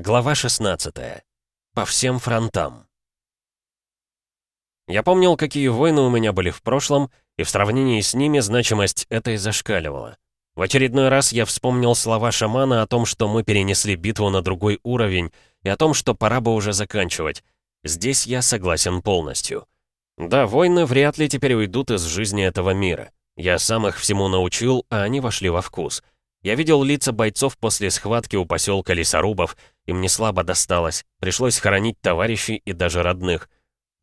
Глава 16. По всем фронтам. Я помнил, какие войны у меня были в прошлом, и в сравнении с ними значимость этой зашкаливала. В очередной раз я вспомнил слова шамана о том, что мы перенесли битву на другой уровень, и о том, что пора бы уже заканчивать. Здесь я согласен полностью. Да, войны вряд ли теперь уйдут из жизни этого мира. Я сам их всему научил, а они вошли во вкус. Я видел лица бойцов после схватки у поселка Лесорубов, им не слабо досталось, пришлось хоронить товарищей и даже родных.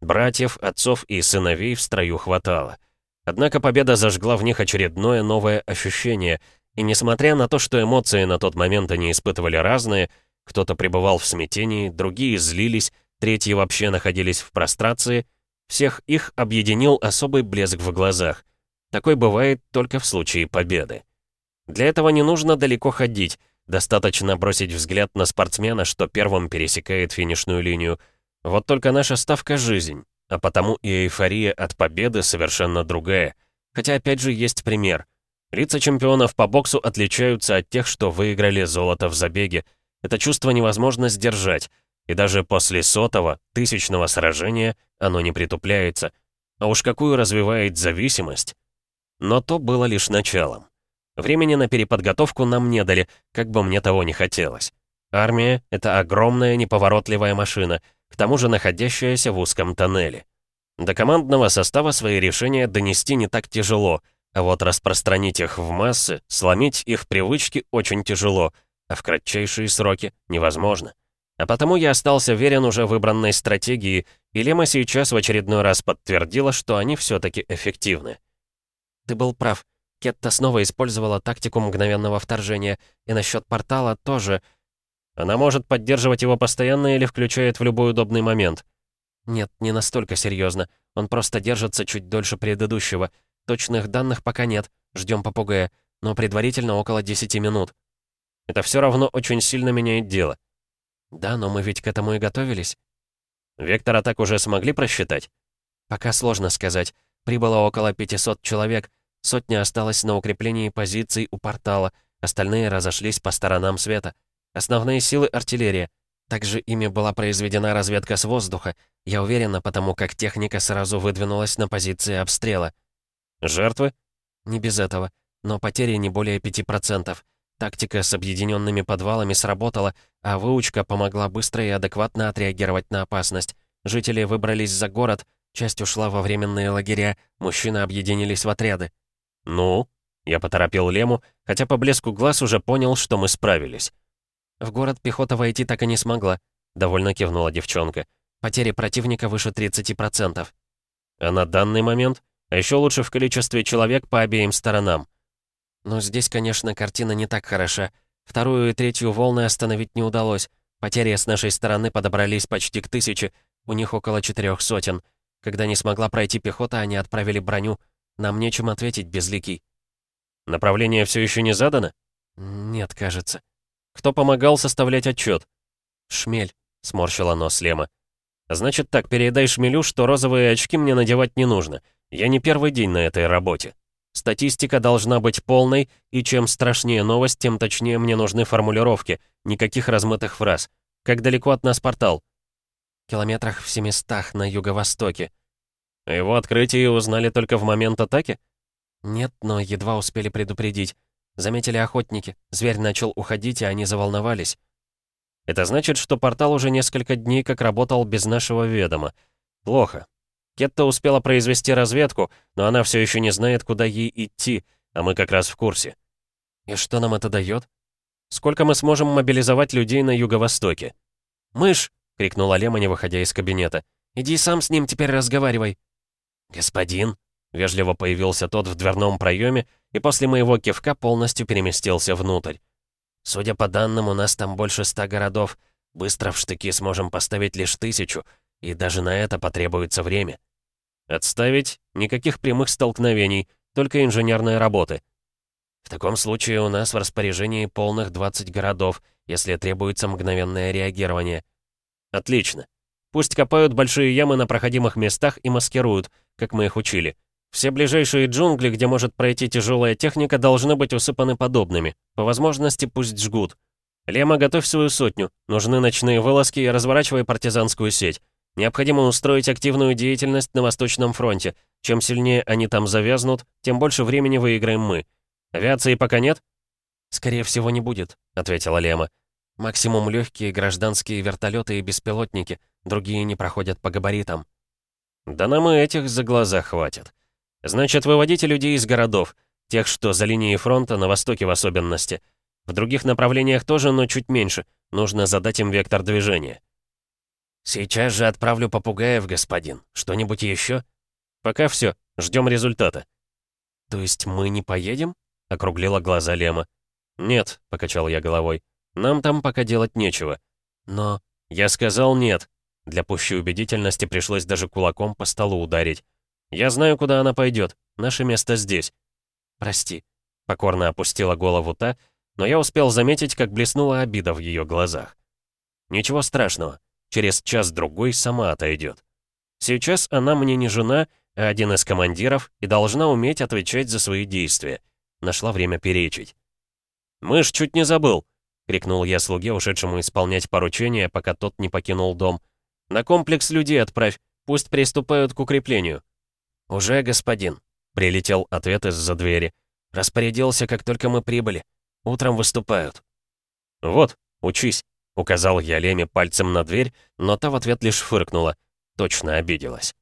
Братьев, отцов и сыновей в строю хватало. Однако победа зажгла в них очередное новое ощущение, и несмотря на то, что эмоции на тот момент они испытывали разные, кто-то пребывал в смятении, другие злились, третьи вообще находились в прострации, всех их объединил особый блеск в глазах. Такой бывает только в случае победы. Для этого не нужно далеко ходить, достаточно бросить взгляд на спортсмена, что первым пересекает финишную линию. Вот только наша ставка — жизнь, а потому и эйфория от победы совершенно другая. Хотя опять же есть пример. Лица чемпионов по боксу отличаются от тех, что выиграли золото в забеге. Это чувство невозможно сдержать, и даже после сотого, тысячного сражения оно не притупляется. А уж какую развивает зависимость. Но то было лишь началом. Времени на переподготовку нам не дали, как бы мне того не хотелось. Армия — это огромная неповоротливая машина, к тому же находящаяся в узком тоннеле. До командного состава свои решения донести не так тяжело, а вот распространить их в массы, сломить их привычки очень тяжело, а в кратчайшие сроки невозможно. А потому я остался верен уже выбранной стратегии, и Лема сейчас в очередной раз подтвердила, что они все-таки эффективны. «Ты был прав», Кетта снова использовала тактику мгновенного вторжения, и насчет портала тоже. Она может поддерживать его постоянно или включает в любой удобный момент. Нет, не настолько серьезно. Он просто держится чуть дольше предыдущего. Точных данных пока нет, ждем попугая, но предварительно около 10 минут. Это все равно очень сильно меняет дело. Да, но мы ведь к этому и готовились. Вектор атак уже смогли просчитать? Пока сложно сказать. Прибыло около 500 человек, Сотня осталась на укреплении позиций у портала, остальные разошлись по сторонам света. Основные силы — артиллерия. Также ими была произведена разведка с воздуха, я уверена, потому как техника сразу выдвинулась на позиции обстрела. Жертвы? Не без этого, но потери не более 5%. Тактика с объединенными подвалами сработала, а выучка помогла быстро и адекватно отреагировать на опасность. Жители выбрались за город, часть ушла во временные лагеря, мужчины объединились в отряды. «Ну?» Я поторопил Лему, хотя по блеску глаз уже понял, что мы справились. «В город пехота войти так и не смогла», — довольно кивнула девчонка. «Потери противника выше 30%. А на данный момент? А еще лучше в количестве человек по обеим сторонам. Но здесь, конечно, картина не так хороша. Вторую и третью волны остановить не удалось. Потери с нашей стороны подобрались почти к тысяче, у них около четырех сотен. Когда не смогла пройти пехота, они отправили броню, нам нечем ответить, Безликий». «Направление все еще не задано?» «Нет, кажется». «Кто помогал составлять отчет?» «Шмель», — сморщила нос Лема. «Значит так, передай Шмелю, что розовые очки мне надевать не нужно. Я не первый день на этой работе. Статистика должна быть полной, и чем страшнее новость, тем точнее мне нужны формулировки, никаких размытых фраз. Как далеко от нас портал?» «Километрах в семистах на юго-востоке», его открытии узнали только в момент атаки? Нет, но едва успели предупредить. Заметили охотники. Зверь начал уходить, и они заволновались. Это значит, что портал уже несколько дней как работал без нашего ведома. Плохо. Кетта успела произвести разведку, но она все еще не знает, куда ей идти, а мы как раз в курсе. И что нам это дает? Сколько мы сможем мобилизовать людей на юго-востоке? «Мышь!» — крикнула Лема, не выходя из кабинета. «Иди сам с ним теперь разговаривай». «Господин?» — вежливо появился тот в дверном проеме и после моего кивка полностью переместился внутрь. «Судя по данным, у нас там больше ста городов. Быстро в штыки сможем поставить лишь тысячу, и даже на это потребуется время». «Отставить? Никаких прямых столкновений, только инженерные работы». «В таком случае у нас в распоряжении полных 20 городов, если требуется мгновенное реагирование». «Отлично. Пусть копают большие ямы на проходимых местах и маскируют, как мы их учили. Все ближайшие джунгли, где может пройти тяжелая техника, должны быть усыпаны подобными. По возможности пусть жгут. Лема, готовь свою сотню. Нужны ночные вылазки и разворачивай партизанскую сеть. Необходимо устроить активную деятельность на Восточном фронте. Чем сильнее они там завязнут, тем больше времени выиграем мы. Авиации пока нет?» «Скорее всего, не будет», — ответила Лема. «Максимум легкие гражданские вертолеты и беспилотники. Другие не проходят по габаритам». «Да нам и этих за глаза хватит. Значит, выводите людей из городов, тех, что за линией фронта, на востоке в особенности. В других направлениях тоже, но чуть меньше. Нужно задать им вектор движения». «Сейчас же отправлю попугаев, господин. Что-нибудь еще?» «Пока все. Ждем результата». «То есть мы не поедем?» — округлила глаза Лема. «Нет», — покачал я головой. «Нам там пока делать нечего». «Но...» «Я сказал нет». Для пущей убедительности пришлось даже кулаком по столу ударить. «Я знаю, куда она пойдет. Наше место здесь». «Прости», — покорно опустила голову та, но я успел заметить, как блеснула обида в ее глазах. «Ничего страшного. Через час-другой сама отойдет. Сейчас она мне не жена, а один из командиров и должна уметь отвечать за свои действия. Нашла время перечить. «Мышь чуть не забыл!» — крикнул я слуге, ушедшему исполнять поручение, пока тот не покинул дом. «На комплекс людей отправь, пусть приступают к укреплению». «Уже, господин», — прилетел ответ из-за двери. «Распорядился, как только мы прибыли. Утром выступают». «Вот, учись», — указал я Леме пальцем на дверь, но та в ответ лишь фыркнула. Точно обиделась.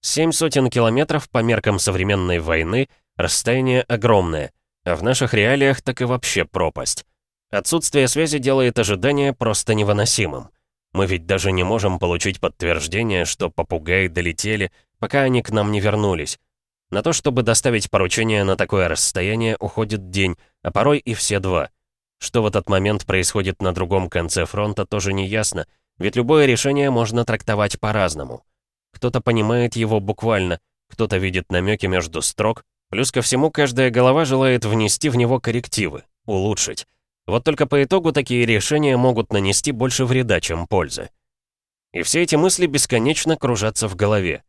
Семь сотен километров по меркам современной войны — расстояние огромное, а в наших реалиях так и вообще пропасть. Отсутствие связи делает ожидание просто невыносимым. Мы ведь даже не можем получить подтверждение, что попугаи долетели, пока они к нам не вернулись. На то, чтобы доставить поручение на такое расстояние, уходит день, а порой и все два — что в этот момент происходит на другом конце фронта, тоже не ясно, ведь любое решение можно трактовать по-разному. Кто-то понимает его буквально, кто-то видит намеки между строк, плюс ко всему каждая голова желает внести в него коррективы, улучшить. Вот только по итогу такие решения могут нанести больше вреда, чем пользы. И все эти мысли бесконечно кружатся в голове.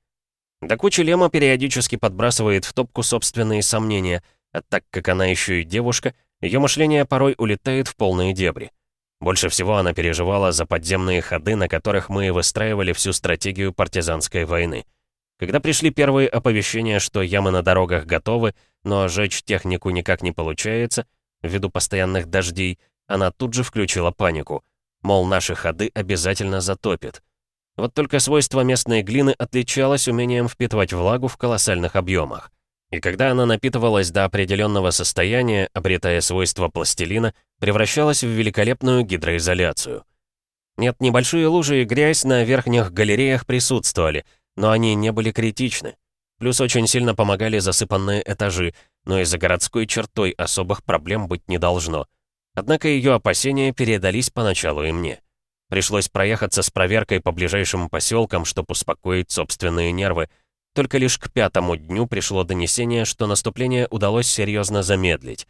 До кучи Лема периодически подбрасывает в топку собственные сомнения, а так как она еще и девушка — ее мышление порой улетает в полные дебри. Больше всего она переживала за подземные ходы, на которых мы выстраивали всю стратегию партизанской войны. Когда пришли первые оповещения, что ямы на дорогах готовы, но жечь технику никак не получается, ввиду постоянных дождей, она тут же включила панику. Мол, наши ходы обязательно затопит. Вот только свойство местной глины отличалось умением впитывать влагу в колоссальных объемах. И когда она напитывалась до определенного состояния, обретая свойства пластилина, превращалась в великолепную гидроизоляцию. Нет, небольшие лужи и грязь на верхних галереях присутствовали, но они не были критичны. Плюс очень сильно помогали засыпанные этажи, но и за городской чертой особых проблем быть не должно. Однако ее опасения передались поначалу и мне. Пришлось проехаться с проверкой по ближайшим поселкам, чтобы успокоить собственные нервы, только лишь к пятому дню пришло донесение, что наступление удалось серьезно замедлить.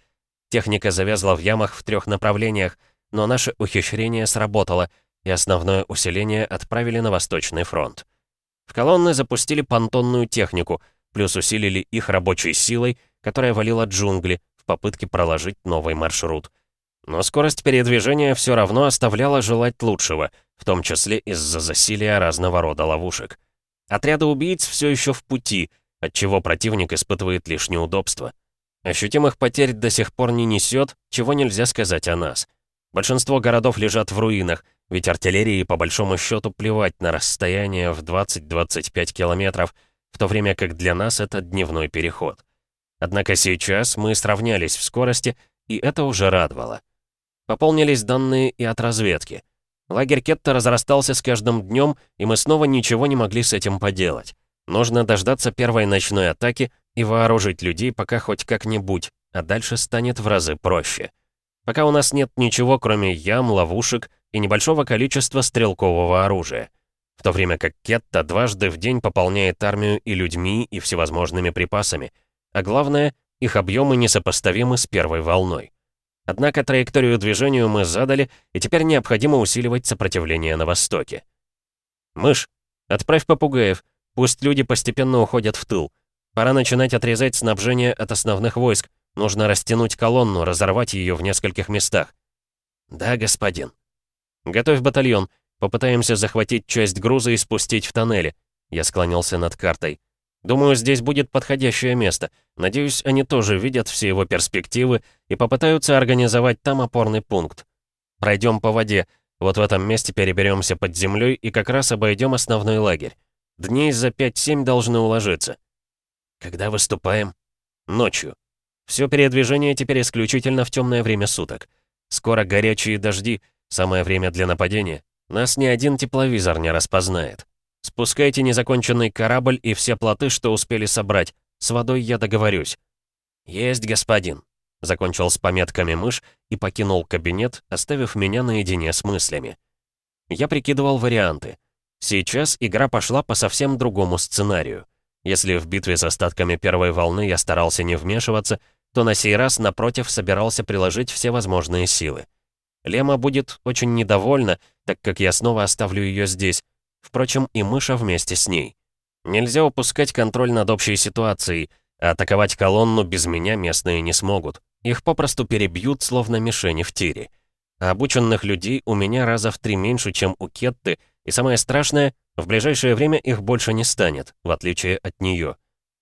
Техника завязла в ямах в трех направлениях, но наше ухищрение сработало, и основное усиление отправили на Восточный фронт. В колонны запустили понтонную технику, плюс усилили их рабочей силой, которая валила джунгли в попытке проложить новый маршрут. Но скорость передвижения все равно оставляла желать лучшего, в том числе из-за засилия разного рода ловушек. Отряды убийц все еще в пути, отчего противник испытывает лишь неудобства. Ощутимых потерь до сих пор не несет, чего нельзя сказать о нас. Большинство городов лежат в руинах, ведь артиллерии по большому счету плевать на расстояние в 20-25 километров, в то время как для нас это дневной переход. Однако сейчас мы сравнялись в скорости, и это уже радовало. Пополнились данные и от разведки — Лагерь Кетта разрастался с каждым днем, и мы снова ничего не могли с этим поделать. Нужно дождаться первой ночной атаки и вооружить людей пока хоть как-нибудь, а дальше станет в разы проще. Пока у нас нет ничего, кроме ям, ловушек и небольшого количества стрелкового оружия. В то время как Кетта дважды в день пополняет армию и людьми, и всевозможными припасами. А главное, их объемы несопоставимы с первой волной. Однако траекторию движению мы задали, и теперь необходимо усиливать сопротивление на востоке. «Мышь, отправь попугаев, пусть люди постепенно уходят в тыл. Пора начинать отрезать снабжение от основных войск, Нужно растянуть колонну, разорвать ее в нескольких местах». «Да, господин». «Готовь батальон. Попытаемся захватить часть груза и спустить в тоннели». Я склонился над картой. «Думаю, здесь будет подходящее место. Надеюсь, они тоже видят все его перспективы и попытаются организовать там опорный пункт. Пройдем по воде. Вот в этом месте переберемся под землей и как раз обойдем основной лагерь. Дней за 5-7 должны уложиться. Когда выступаем? Ночью. Все передвижение теперь исключительно в темное время суток. Скоро горячие дожди, самое время для нападения. Нас ни один тепловизор не распознает. Спускайте незаконченный корабль и все плоты, что успели собрать. С водой я договорюсь. Есть, господин. Закончил с пометками мышь и покинул кабинет, оставив меня наедине с мыслями. Я прикидывал варианты. Сейчас игра пошла по совсем другому сценарию. Если в битве с остатками первой волны я старался не вмешиваться, то на сей раз, напротив, собирался приложить все возможные силы. Лема будет очень недовольна, так как я снова оставлю ее здесь. Впрочем, и мыша вместе с ней. Нельзя упускать контроль над общей ситуацией, а атаковать колонну без меня местные не смогут. Их попросту перебьют, словно мишени в тире. А обученных людей у меня раза в три меньше, чем у Кетты, и самое страшное, в ближайшее время их больше не станет, в отличие от нее.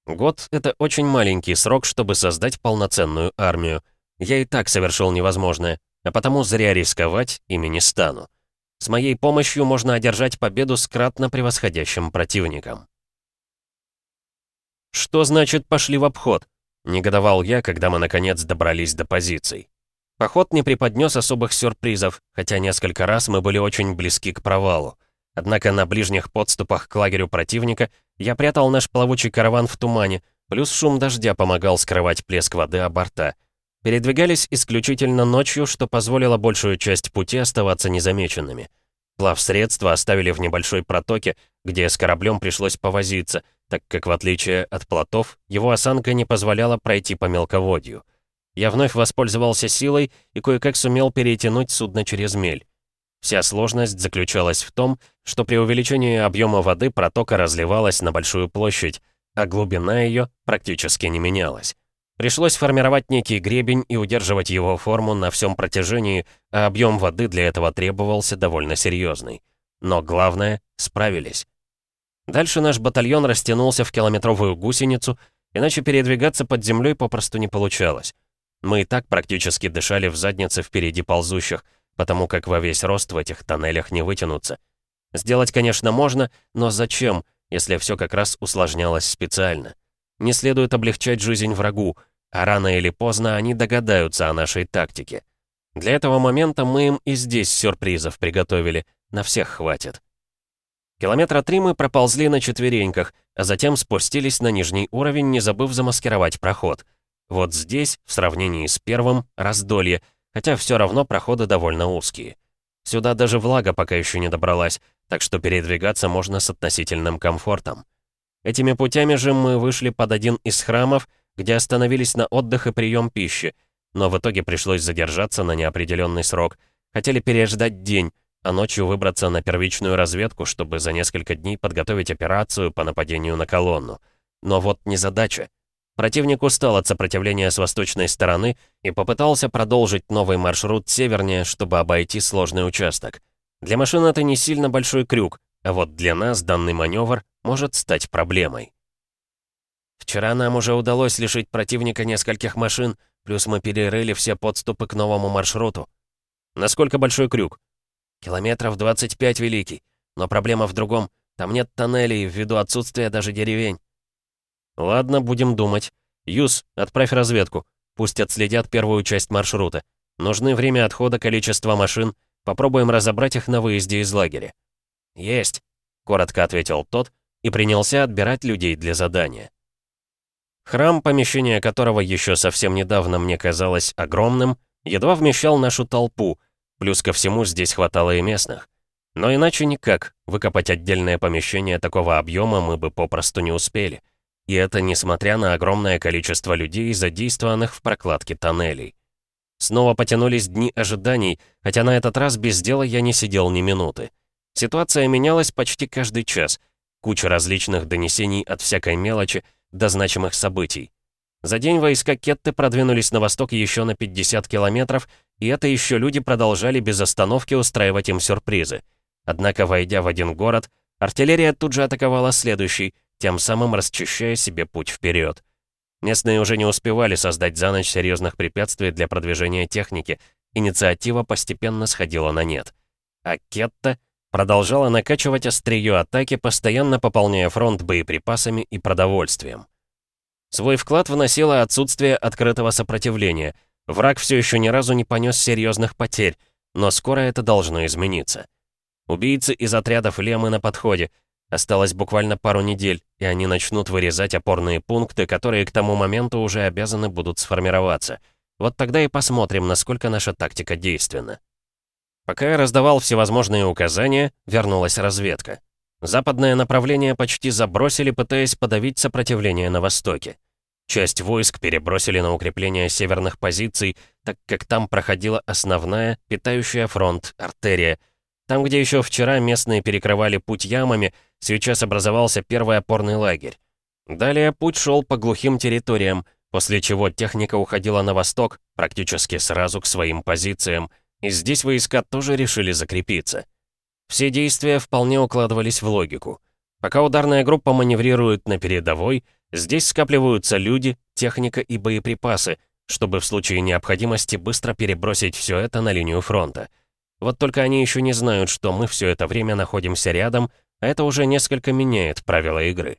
Год — это очень маленький срок, чтобы создать полноценную армию. Я и так совершил невозможное, а потому зря рисковать ими не стану. С моей помощью можно одержать победу с кратно превосходящим противником. «Что значит «пошли в обход»?» — негодовал я, когда мы наконец добрались до позиций. Поход не преподнес особых сюрпризов, хотя несколько раз мы были очень близки к провалу. Однако на ближних подступах к лагерю противника я прятал наш плавучий караван в тумане, плюс шум дождя помогал скрывать плеск воды о борта. Передвигались исключительно ночью, что позволило большую часть пути оставаться незамеченными. Плавсредства оставили в небольшой протоке, где с кораблем пришлось повозиться, так как, в отличие от плотов, его осанка не позволяла пройти по мелководью. Я вновь воспользовался силой и кое-как сумел перетянуть судно через мель. Вся сложность заключалась в том, что при увеличении объема воды протока разливалась на большую площадь, а глубина ее практически не менялась. Пришлось формировать некий гребень и удерживать его форму на всем протяжении, а объем воды для этого требовался довольно серьезный. Но главное, справились. Дальше наш батальон растянулся в километровую гусеницу, иначе передвигаться под землей попросту не получалось. Мы и так практически дышали в заднице впереди ползущих, потому как во весь рост в этих тоннелях не вытянуться. Сделать, конечно, можно, но зачем, если все как раз усложнялось специально? Не следует облегчать жизнь врагу, а рано или поздно они догадаются о нашей тактике. Для этого момента мы им и здесь сюрпризов приготовили, на всех хватит. Километра три мы проползли на четвереньках, а затем спустились на нижний уровень, не забыв замаскировать проход. Вот здесь, в сравнении с первым, раздолье — хотя все равно проходы довольно узкие. Сюда даже влага пока еще не добралась, так что передвигаться можно с относительным комфортом. Этими путями же мы вышли под один из храмов, где остановились на отдых и прием пищи, но в итоге пришлось задержаться на неопределенный срок. Хотели переждать день, а ночью выбраться на первичную разведку, чтобы за несколько дней подготовить операцию по нападению на колонну. Но вот незадача. Противник устал от сопротивления с восточной стороны и попытался продолжить новый маршрут севернее, чтобы обойти сложный участок. Для машин это не сильно большой крюк, а вот для нас данный маневр может стать проблемой. Вчера нам уже удалось лишить противника нескольких машин, плюс мы перерыли все подступы к новому маршруту. Насколько большой крюк? Километров 25, Великий. Но проблема в другом. Там нет тоннелей ввиду отсутствия даже деревень. «Ладно, будем думать. Юс, отправь разведку. Пусть отследят первую часть маршрута. Нужны время отхода, количество машин. Попробуем разобрать их на выезде из лагеря». «Есть», — коротко ответил тот и принялся отбирать людей для задания. Храм, помещение которого еще совсем недавно мне казалось огромным, едва вмещал нашу толпу, плюс ко всему здесь хватало и местных. Но иначе никак, выкопать отдельное помещение такого объема мы бы попросту не успели. И это несмотря на огромное количество людей, задействованных в прокладке тоннелей. Снова потянулись дни ожиданий, хотя на этот раз без дела я не сидел ни минуты. Ситуация менялась почти каждый час. Куча различных донесений от всякой мелочи до значимых событий. За день войска Кетты продвинулись на восток еще на 50 километров, и это еще люди продолжали без остановки устраивать им сюрпризы. Однако, войдя в один город, артиллерия тут же атаковала следующий, тем самым расчищая себе путь вперед. Местные уже не успевали создать за ночь серьезных препятствий для продвижения техники, инициатива постепенно сходила на нет. А Кетта продолжала накачивать острие атаки, постоянно пополняя фронт боеприпасами и продовольствием. Свой вклад вносило отсутствие открытого сопротивления. Враг все еще ни разу не понес серьезных потерь, но скоро это должно измениться. Убийцы из отрядов Лемы на подходе. Осталось буквально пару недель, и они начнут вырезать опорные пункты, которые к тому моменту уже обязаны будут сформироваться. Вот тогда и посмотрим, насколько наша тактика действенна. Пока я раздавал всевозможные указания, вернулась разведка. Западное направление почти забросили, пытаясь подавить сопротивление на востоке. Часть войск перебросили на укрепление северных позиций, так как там проходила основная, питающая фронт, артерия. Там, где еще вчера местные перекрывали путь ямами, сейчас образовался первый опорный лагерь. Далее путь шел по глухим территориям, после чего техника уходила на восток, практически сразу к своим позициям, и здесь войска тоже решили закрепиться. Все действия вполне укладывались в логику. Пока ударная группа маневрирует на передовой, здесь скапливаются люди, техника и боеприпасы, чтобы в случае необходимости быстро перебросить все это на линию фронта. Вот только они еще не знают, что мы все это время находимся рядом, а это уже несколько меняет правила игры.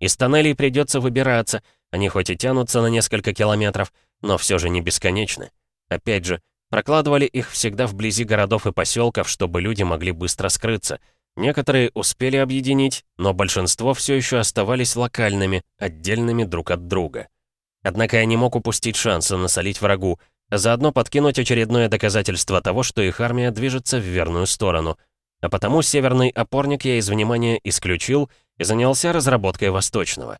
Из тоннелей придется выбираться, они хоть и тянутся на несколько километров, но все же не бесконечны. Опять же, Прокладывали их всегда вблизи городов и поселков, чтобы люди могли быстро скрыться. Некоторые успели объединить, но большинство все еще оставались локальными, отдельными друг от друга. Однако я не мог упустить шанса насолить врагу, а заодно подкинуть очередное доказательство того, что их армия движется в верную сторону. А потому северный опорник я из внимания исключил и занялся разработкой восточного.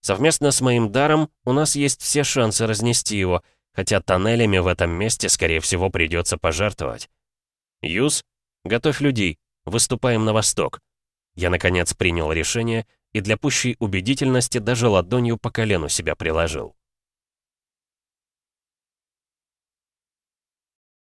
Совместно с моим даром у нас есть все шансы разнести его — хотя тоннелями в этом месте, скорее всего, придется пожертвовать. Юз, готовь людей, выступаем на восток. Я, наконец, принял решение и для пущей убедительности даже ладонью по колену себя приложил.